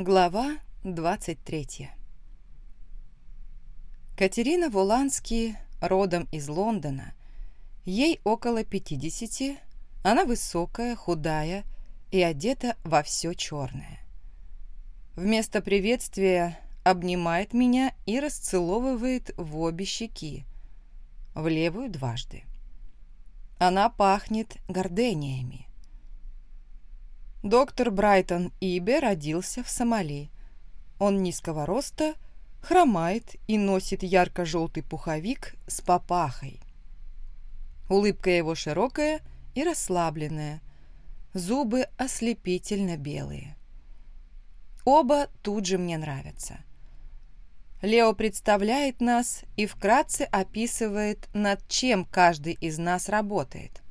Глава 23 Катерина Волански родом из Лондона. Ей около 50, она высокая, худая и одета во все черное. Вместо приветствия обнимает меня и расцеловывает в обе щеки, в левую дважды. Она пахнет гордениями. Доктор Брайтон Ибе родился в Сомали. Он низкого роста, хромает и носит ярко-желтый пуховик с папахой. Улыбка его широкая и расслабленная, зубы ослепительно белые. Оба тут же мне нравятся. Лео представляет нас и вкратце описывает, над чем каждый из нас работает –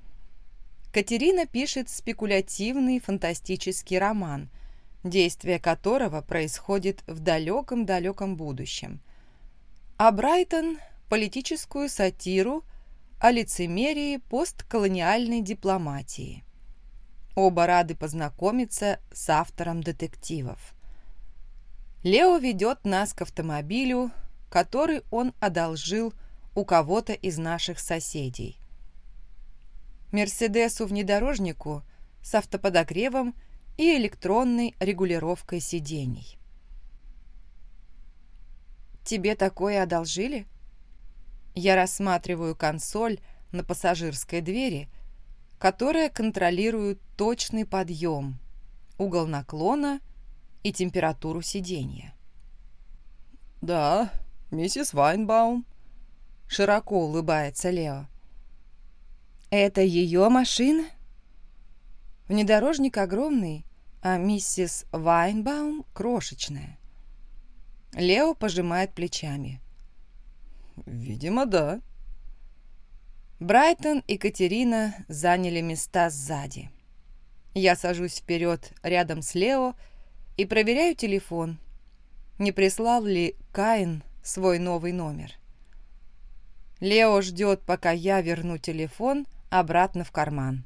Катерина пишет спекулятивный фантастический роман, действие которого происходит в далеком-далеком будущем. А Брайтон – политическую сатиру о лицемерии постколониальной дипломатии. Оба рады познакомиться с автором детективов. Лео ведет нас к автомобилю, который он одолжил у кого-то из наших соседей – Мерседесу-внедорожнику с автоподогревом и электронной регулировкой сидений. «Тебе такое одолжили?» Я рассматриваю консоль на пассажирской двери, которая контролирует точный подъем, угол наклона и температуру сидения. «Да, миссис Вайнбаум», — широко улыбается Лео. «Это ее машина?» Внедорожник огромный, а миссис Вайнбаум крошечная. Лео пожимает плечами. «Видимо, да». Брайтон и Катерина заняли места сзади. Я сажусь вперед рядом с Лео и проверяю телефон, не прислал ли Каин свой новый номер. Лео ждет, пока я верну телефон, обратно в карман.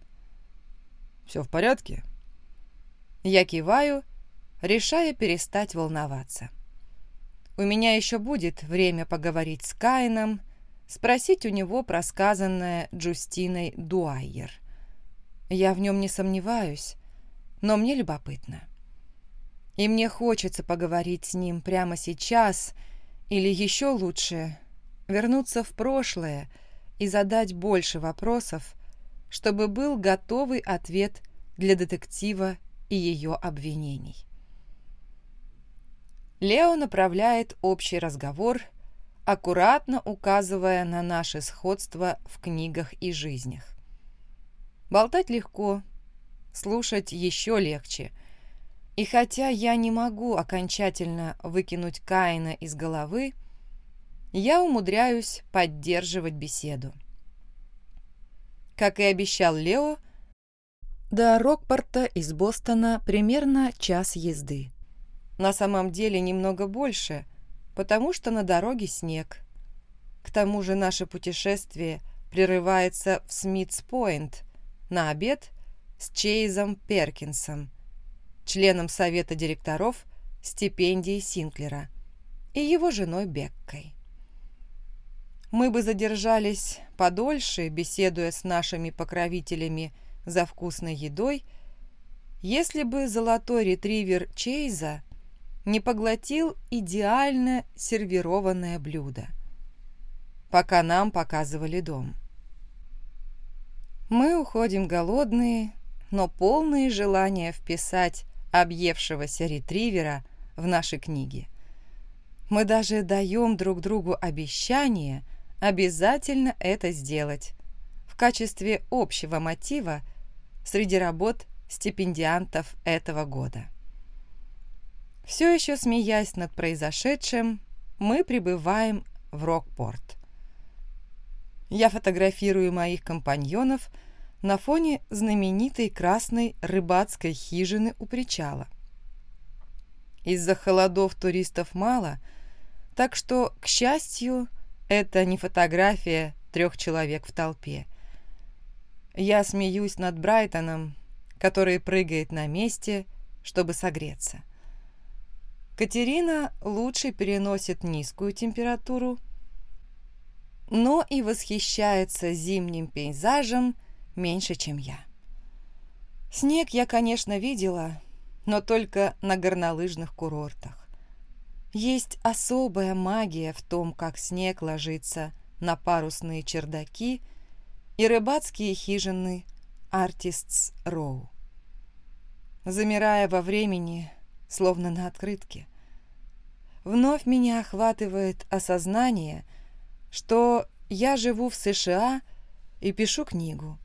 «Все в порядке?» Я киваю, решая перестать волноваться. У меня еще будет время поговорить с Каином, спросить у него про сказанное Джустиной Дуайер. Я в нем не сомневаюсь, но мне любопытно. И мне хочется поговорить с ним прямо сейчас, или еще лучше вернуться в прошлое и задать больше вопросов, чтобы был готовый ответ для детектива и ее обвинений. Лео направляет общий разговор, аккуратно указывая на наше сходство в книгах и жизнях. Болтать легко, слушать еще легче. И хотя я не могу окончательно выкинуть Каина из головы, я умудряюсь поддерживать беседу. Как и обещал Лео, до Рокпорта из Бостона примерно час езды. На самом деле немного больше, потому что на дороге снег. К тому же наше путешествие прерывается в Смитс-Пойнт на обед с Чейзом Перкинсом, членом совета директоров стипендии Синклера, и его женой Беккой. Мы бы задержались подольше, беседуя с нашими покровителями за вкусной едой, если бы золотой ретривер Чейза не поглотил идеально сервированное блюдо, пока нам показывали дом. Мы уходим голодные, но полные желания вписать объевшегося ретривера в наши книги. Мы даже даем друг другу обещание – обязательно это сделать в качестве общего мотива среди работ стипендиантов этого года. Все еще смеясь над произошедшим, мы прибываем в Рокпорт. Я фотографирую моих компаньонов на фоне знаменитой красной рыбацкой хижины у причала. Из-за холодов туристов мало, так что, к счастью, это не фотография трех человек в толпе. Я смеюсь над Брайтоном, который прыгает на месте, чтобы согреться. Катерина лучше переносит низкую температуру, но и восхищается зимним пейзажем меньше, чем я. Снег я, конечно, видела, но только на горнолыжных курортах. Есть особая магия в том, как снег ложится на парусные чердаки и рыбацкие хижины Артистс Роу. Замирая во времени, словно на открытке, вновь меня охватывает осознание, что я живу в США и пишу книгу,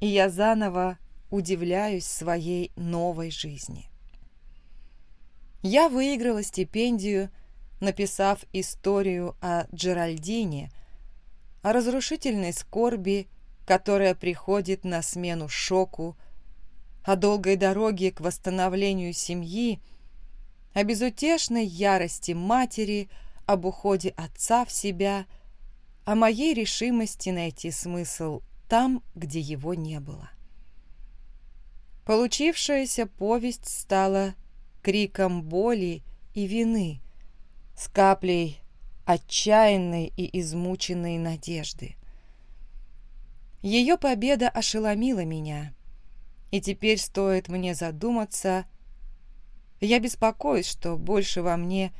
и я заново удивляюсь своей новой жизни. Я выиграла стипендию, написав историю о Джеральдине, о разрушительной скорби, которая приходит на смену шоку, о долгой дороге к восстановлению семьи, о безутешной ярости матери, об уходе отца в себя, о моей решимости найти смысл там, где его не было. Получившаяся повесть стала криком боли и вины, с каплей отчаянной и измученной надежды. Ее победа ошеломила меня, и теперь стоит мне задуматься, я беспокоюсь, что больше во мне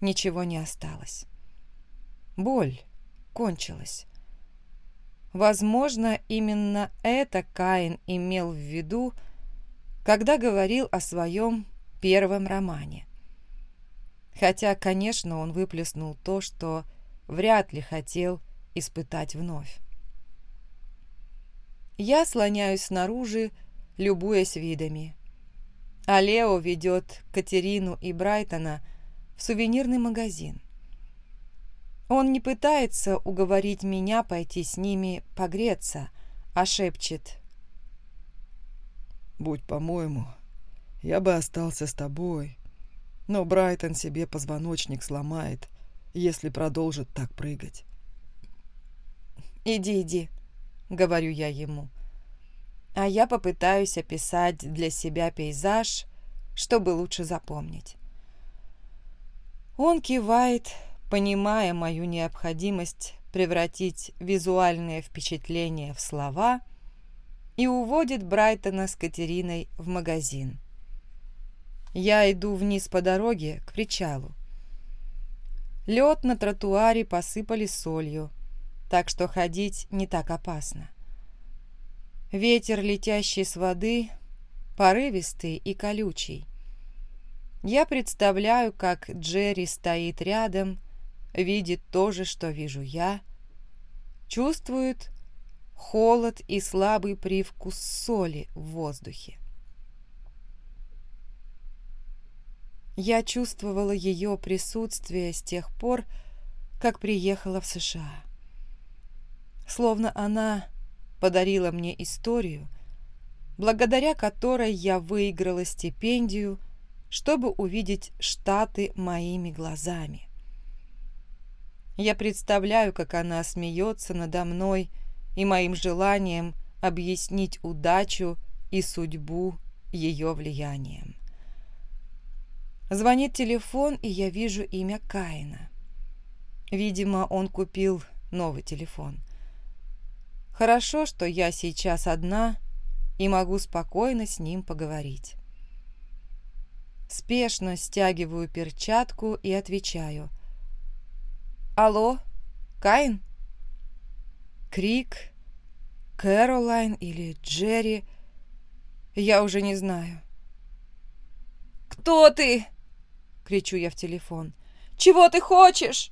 ничего не осталось. Боль кончилась. Возможно, именно это Каин имел в виду, когда говорил о своем первом романе. Хотя, конечно, он выплеснул то, что вряд ли хотел испытать вновь. Я слоняюсь снаружи, любуясь видами. А Лео ведет Катерину и Брайтона в сувенирный магазин. Он не пытается уговорить меня пойти с ними погреться, а шепчет Будь по-моему, я бы остался с тобой. Но Брайтон себе позвоночник сломает, если продолжит так прыгать. «Иди, иди», — говорю я ему. А я попытаюсь описать для себя пейзаж, чтобы лучше запомнить. Он кивает, понимая мою необходимость превратить визуальное впечатление в слова — и уводит Брайтона с Катериной в магазин. Я иду вниз по дороге к причалу. Лед на тротуаре посыпали солью, так что ходить не так опасно. Ветер, летящий с воды, порывистый и колючий. Я представляю, как Джерри стоит рядом, видит то же, что вижу я, чувствует, холод и слабый привкус соли в воздухе. Я чувствовала ее присутствие с тех пор, как приехала в США. Словно она подарила мне историю, благодаря которой я выиграла стипендию, чтобы увидеть Штаты моими глазами. Я представляю, как она смеется надо мной, и моим желанием объяснить удачу и судьбу ее влиянием. Звонит телефон, и я вижу имя Каина. Видимо, он купил новый телефон. Хорошо, что я сейчас одна и могу спокойно с ним поговорить. Спешно стягиваю перчатку и отвечаю. «Алло, Каин?» Крик, Кэролайн или Джерри, я уже не знаю. «Кто ты?» — кричу я в телефон. «Чего ты хочешь?»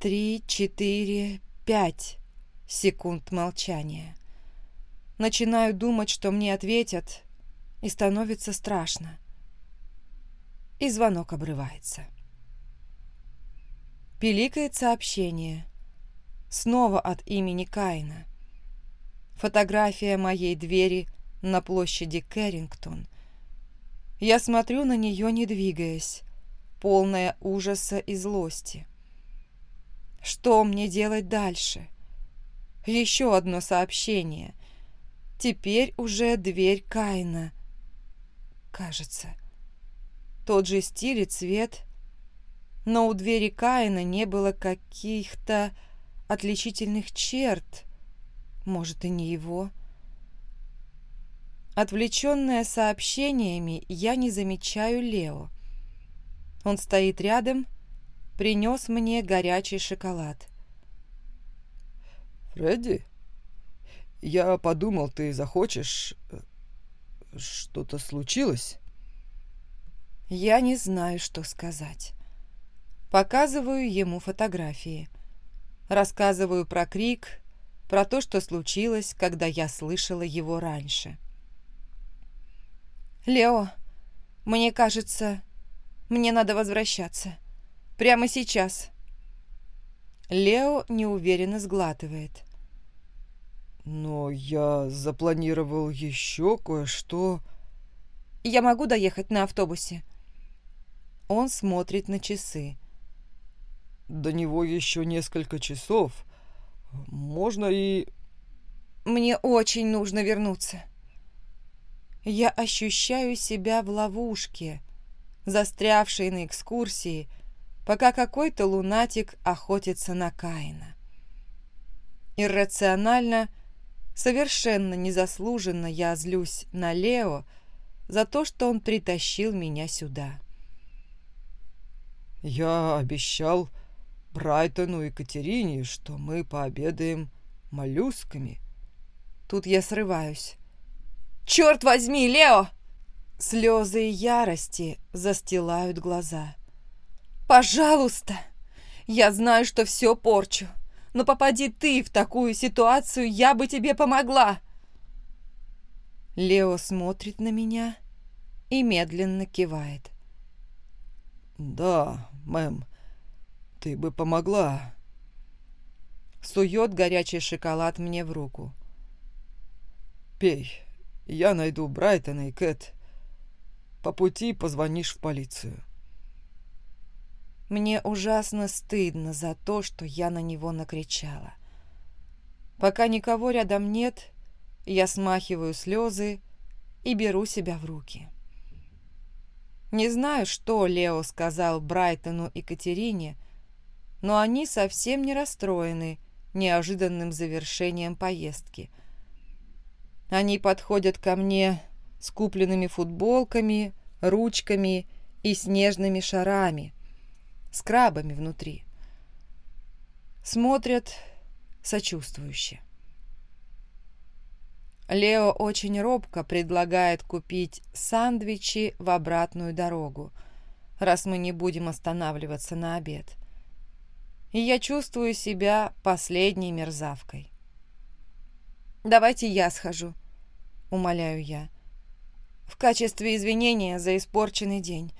Три, четыре, пять секунд молчания. Начинаю думать, что мне ответят, и становится страшно. И звонок обрывается. Пиликает сообщение. Снова от имени Каина. Фотография моей двери на площади Кэррингтон. Я смотрю на нее, не двигаясь, полная ужаса и злости. Что мне делать дальше? Еще одно сообщение. Теперь уже дверь Каина. Кажется. тот же стиль и цвет, но у двери Каина не было каких-то отличительных черт. Может, и не его. Отвлеченная сообщениями, я не замечаю Лео. Он стоит рядом, принес мне горячий шоколад. «Фредди, я подумал, ты захочешь... Э, что-то случилось?» Я не знаю, что сказать. Показываю ему фотографии. Рассказываю про крик, про то, что случилось, когда я слышала его раньше. «Лео, мне кажется, мне надо возвращаться. Прямо сейчас». Лео неуверенно сглатывает. «Но я запланировал еще кое-что...» «Я могу доехать на автобусе?» Он смотрит на часы. До него еще несколько часов. Можно и... Мне очень нужно вернуться. Я ощущаю себя в ловушке, застрявшей на экскурсии, пока какой-то лунатик охотится на Каина. Иррационально, совершенно незаслуженно я злюсь на Лео за то, что он притащил меня сюда. «Я обещал Брайтону и Катерине, что мы пообедаем моллюсками». Тут я срываюсь. «Черт возьми, Лео!» Слезы ярости застилают глаза. «Пожалуйста! Я знаю, что все порчу, но попади ты в такую ситуацию, я бы тебе помогла!» Лео смотрит на меня и медленно кивает. «Да, мэм, ты бы помогла». Сует горячий шоколад мне в руку. «Пей, я найду Брайтона и Кэт. По пути позвонишь в полицию». Мне ужасно стыдно за то, что я на него накричала. Пока никого рядом нет, я смахиваю слезы и беру себя в руки. Не знаю, что Лео сказал Брайтону и Катерине, но они совсем не расстроены неожиданным завершением поездки. Они подходят ко мне с купленными футболками, ручками и снежными шарами, с крабами внутри. Смотрят сочувствующе. Лео очень робко предлагает купить сандвичи в обратную дорогу, раз мы не будем останавливаться на обед. И я чувствую себя последней мерзавкой. «Давайте я схожу», — умоляю я. «В качестве извинения за испорченный день.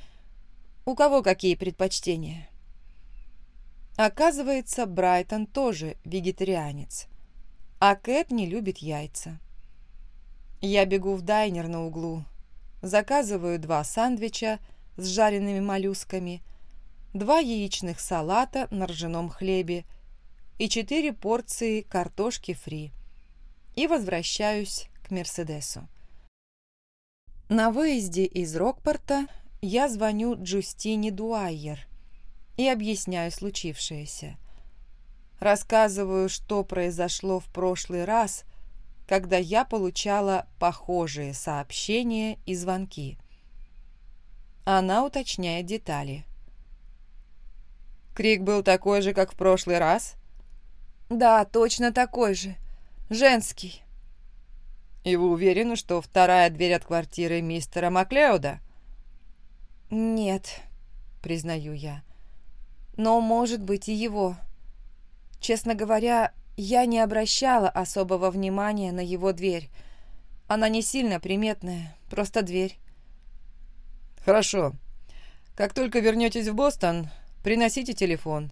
У кого какие предпочтения?» Оказывается, Брайтон тоже вегетарианец, а Кэт не любит яйца. Я бегу в дайнер на углу, заказываю два сандвича с жареными моллюсками, два яичных салата на ржаном хлебе и четыре порции картошки фри и возвращаюсь к Мерседесу. На выезде из Рокпорта я звоню Джустине Дуайер и объясняю случившееся. Рассказываю, что произошло в прошлый раз – когда я получала похожие сообщения и звонки. Она уточняет детали. Крик был такой же, как в прошлый раз? Да, точно такой же. Женский. И вы уверены, что вторая дверь от квартиры мистера Маклеуда? Нет, признаю я. Но может быть и его. Честно говоря, я не обращала особого внимания на его дверь. Она не сильно приметная, просто дверь. «Хорошо. Как только вернетесь в Бостон, приносите телефон,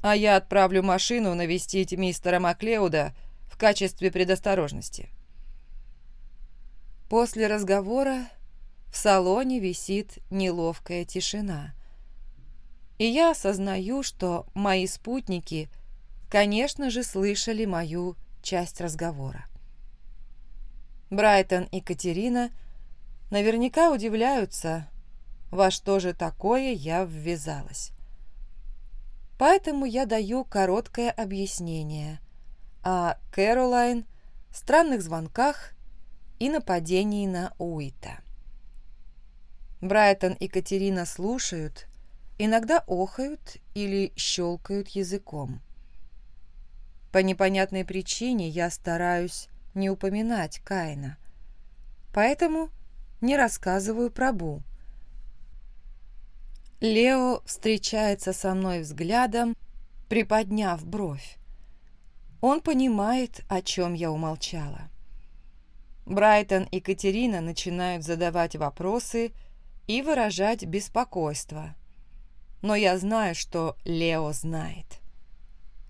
а я отправлю машину навестить мистера Маклеуда в качестве предосторожности». После разговора в салоне висит неловкая тишина. И я осознаю, что мои спутники – конечно же, слышали мою часть разговора. Брайтон и Катерина наверняка удивляются, во что же такое я ввязалась. Поэтому я даю короткое объяснение о Кэролайн, странных звонках и нападении на Уита. Брайтон и Катерина слушают, иногда охают или щелкают языком. По непонятной причине я стараюсь не упоминать Каина, поэтому не рассказываю про Бу. Лео встречается со мной взглядом, приподняв бровь. Он понимает, о чем я умолчала. Брайтон и Катерина начинают задавать вопросы и выражать беспокойство. Но я знаю, что Лео знает.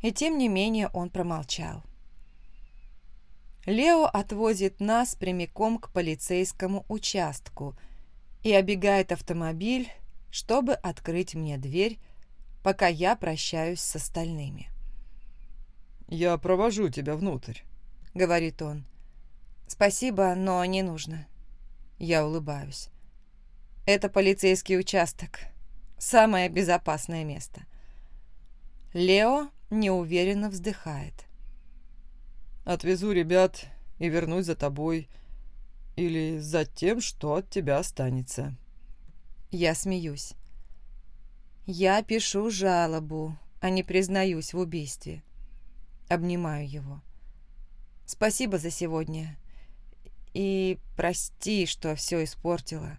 И тем не менее он промолчал. Лео отвозит нас прямиком к полицейскому участку и обегает автомобиль, чтобы открыть мне дверь, пока я прощаюсь с остальными. «Я провожу тебя внутрь», — говорит он. «Спасибо, но не нужно». Я улыбаюсь. «Это полицейский участок. Самое безопасное место». Лео неуверенно вздыхает. «Отвезу ребят и вернусь за тобой. Или за тем, что от тебя останется». Я смеюсь. Я пишу жалобу, а не признаюсь в убийстве. Обнимаю его. Спасибо за сегодня. И прости, что все испортила.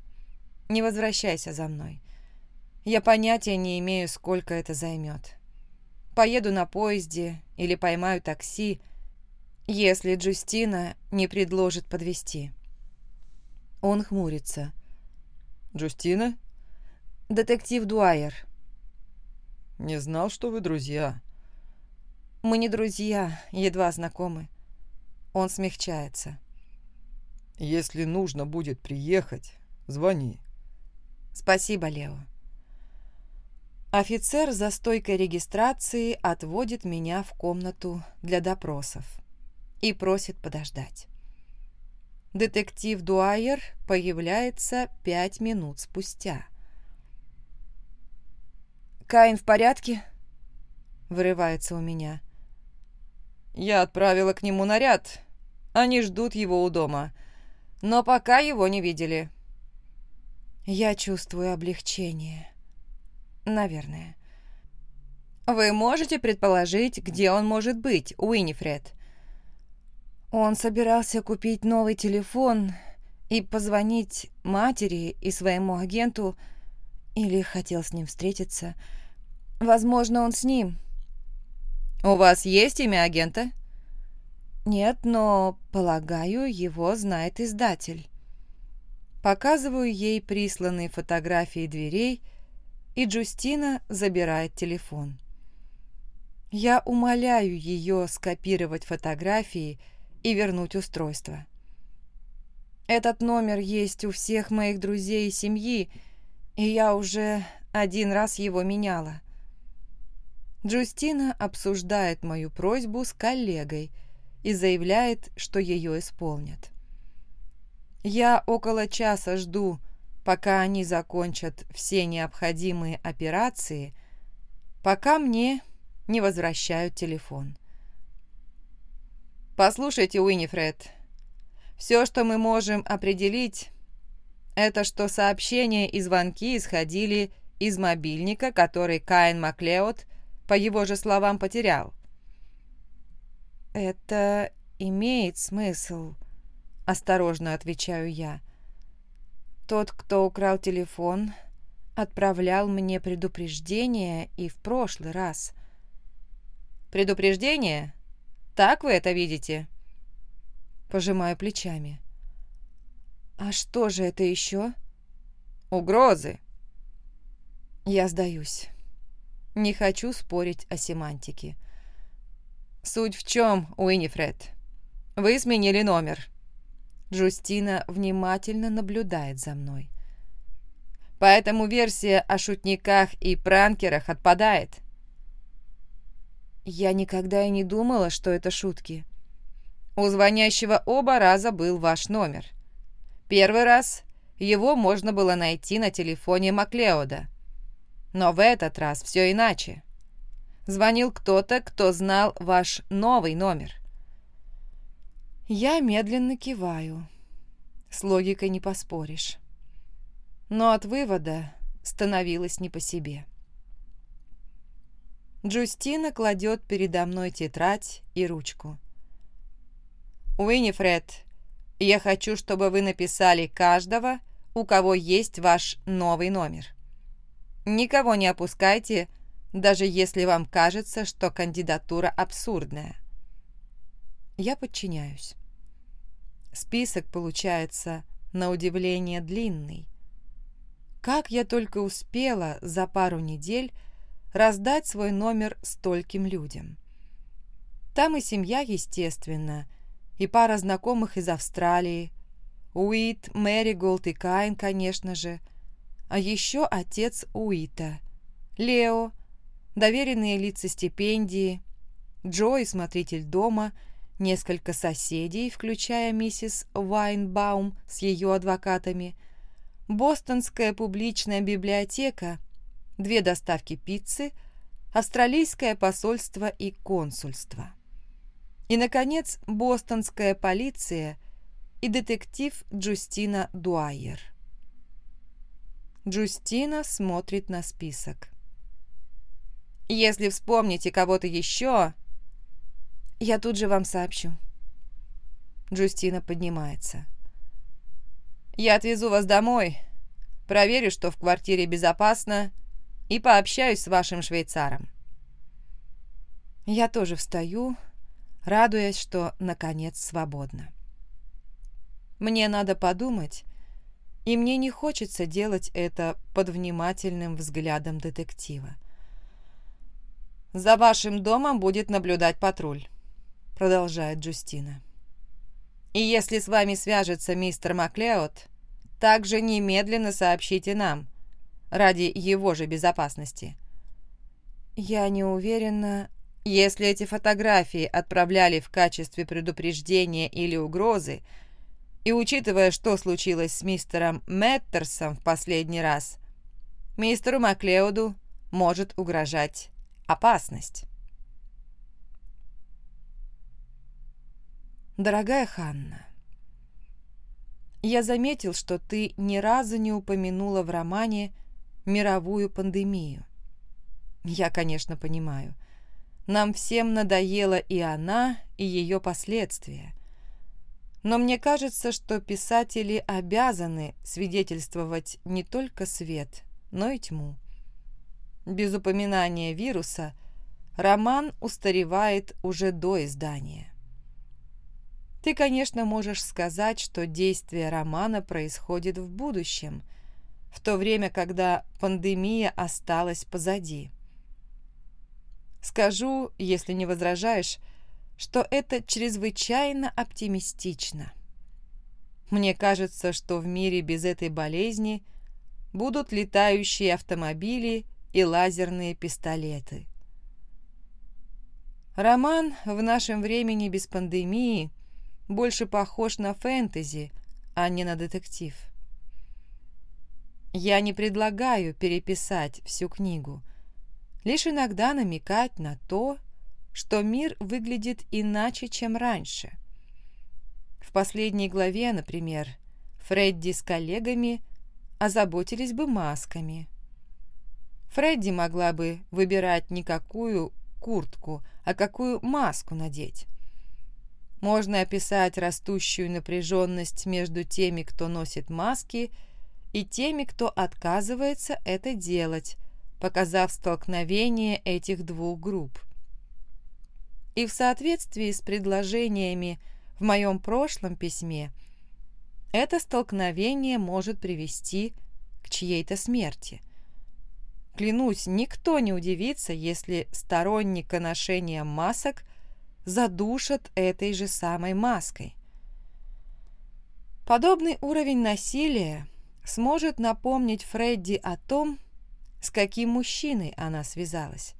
Не возвращайся за мной. Я понятия не имею, сколько это займет. Поеду на поезде или поймаю такси, если Джустина не предложит подвести. Он хмурится. «Джустина?» «Детектив Дуайер». «Не знал, что вы друзья». Мы не друзья, едва знакомы. Он смягчается. Если нужно будет приехать, звони. Спасибо, Лео. Офицер за стойкой регистрации отводит меня в комнату для допросов и просит подождать. Детектив Дуайер появляется пять минут спустя. «Каин в порядке?» — вырывается у меня. Я отправила к нему наряд. Они ждут его у дома. Но пока его не видели. Я чувствую облегчение. Наверное. Вы можете предположить, где он может быть, Уинифред? Он собирался купить новый телефон и позвонить матери и своему агенту, или хотел с ним встретиться. Возможно, он с ним. «У вас есть имя агента?» «Нет, но, полагаю, его знает издатель». Показываю ей присланные фотографии дверей, и Джустина забирает телефон. Я умоляю ее скопировать фотографии и вернуть устройство. Этот номер есть у всех моих друзей и семьи, и я уже один раз его меняла. Джустина обсуждает мою просьбу с коллегой и заявляет, что ее исполнят. Я около часа жду, пока они закончат все необходимые операции, пока мне не возвращают телефон. «Послушайте, Уинифред, все, что мы можем определить, это что сообщения и звонки исходили из мобильника, который Каин Маклеод по его же словам, потерял. «Это имеет смысл», — осторожно отвечаю я. «Тот, кто украл телефон, отправлял мне предупреждение и в прошлый раз». «Предупреждение? Так вы это видите?» Пожимаю плечами. «А что же это еще?» «Угрозы». Я сдаюсь. Не хочу спорить о семантике. Суть в чем, Уинифред? Вы сменили номер. Джустина внимательно наблюдает за мной. Поэтому версия о шутниках и пранкерах отпадает. Я никогда и не думала, что это шутки. У звонящего оба раза был ваш номер. Первый раз его можно было найти на телефоне Маклеода. Но в этот раз все иначе. Звонил кто-то, кто знал ваш новый номер. Я медленно киваю. С логикой не поспоришь. Но от вывода становилось не по себе. Джустина кладет передо мной тетрадь и ручку. «Уинифред, я хочу, чтобы вы написали каждого, у кого есть ваш новый номер. Никого не опускайте, даже если вам кажется, что кандидатура абсурдная. Я подчиняюсь. Список получается, на удивление, длинный. Как я только успела за пару недель раздать свой номер стольким людям. Там и семья, естественно, и пара знакомых из Австралии, Уит, Мэриголд и Кайн, конечно же, а еще отец Уита, Лео, доверенные лица стипендии, Джо смотритель дома, несколько соседей, включая миссис Вайнбаум с ее адвокатами, Бостонская публичная библиотека, две доставки пиццы, австралийское посольство и консульство. И, наконец, бостонская полиция и детектив Джустина Дуайер. Джустина смотрит на список. «Если вспомните кого-то еще, я тут же вам сообщу». Джустина поднимается. «Я отвезу вас домой, проверю, что в квартире безопасно, и пообщаюсь с вашим швейцаром». Я тоже встаю, радуясь, что, наконец, свободна. Мне надо подумать, и мне не хочется делать это под внимательным взглядом детектива. «За вашим домом будет наблюдать патруль», — продолжает Джустина. «И если с вами свяжется мистер Маклеод, также немедленно сообщите нам, ради его же безопасности». «Я не уверена, если эти фотографии отправляли в качестве предупреждения или угрозы, и учитывая, что случилось с мистером Меттерсом в последний раз, мистеру Маклеоду может угрожать опасность. Дорогая Ханна, я заметил, что ты ни разу не упомянула в романе мировую пандемию. Я, конечно, понимаю. Нам всем надоела и она, и ее последствия. Но мне кажется, что писатели обязаны свидетельствовать не только свет, но и тьму. Без упоминания вируса роман устаревает уже до издания. Ты, конечно, можешь сказать, что действие романа происходит в будущем, в то время, когда пандемия осталась позади. Скажу, если не возражаешь, что это чрезвычайно оптимистично. Мне кажется, что в мире без этой болезни будут летающие автомобили и лазерные пистолеты. Роман в нашем времени без пандемии больше похож на фэнтези, а не на детектив. Я не предлагаю переписать всю книгу, лишь иногда намекать на то, что мир выглядит иначе, чем раньше. В последней главе, например, Фредди с коллегами озаботились бы масками. Фредди могла бы выбирать не какую куртку, а какую маску надеть. Можно описать растущую напряженность между теми, кто носит маски, и теми, кто отказывается это делать, показав столкновение этих двух групп и в соответствии с предложениями в моем прошлом письме это столкновение может привести к чьей-то смерти. Клянусь, никто не удивится, если сторонника ношения масок задушат этой же самой маской. Подобный уровень насилия сможет напомнить Фредди о том, с каким мужчиной она связалась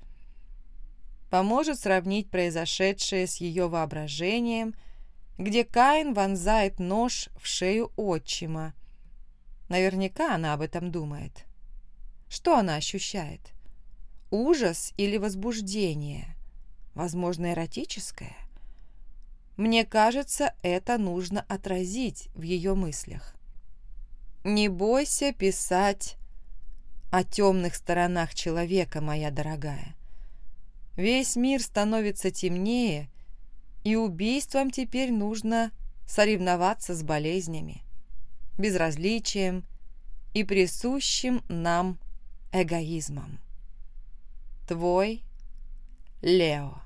поможет сравнить произошедшее с ее воображением, где Каин вонзает нож в шею отчима, Наверняка она об этом думает. Что она ощущает? Ужас или возбуждение? Возможно, эротическое? Мне кажется, это нужно отразить в ее мыслях. Не бойся писать о темных сторонах человека, моя дорогая. Весь мир становится темнее, и убийствам теперь нужно соревноваться с болезнями, безразличием и присущим нам эгоизмом. Твой Лео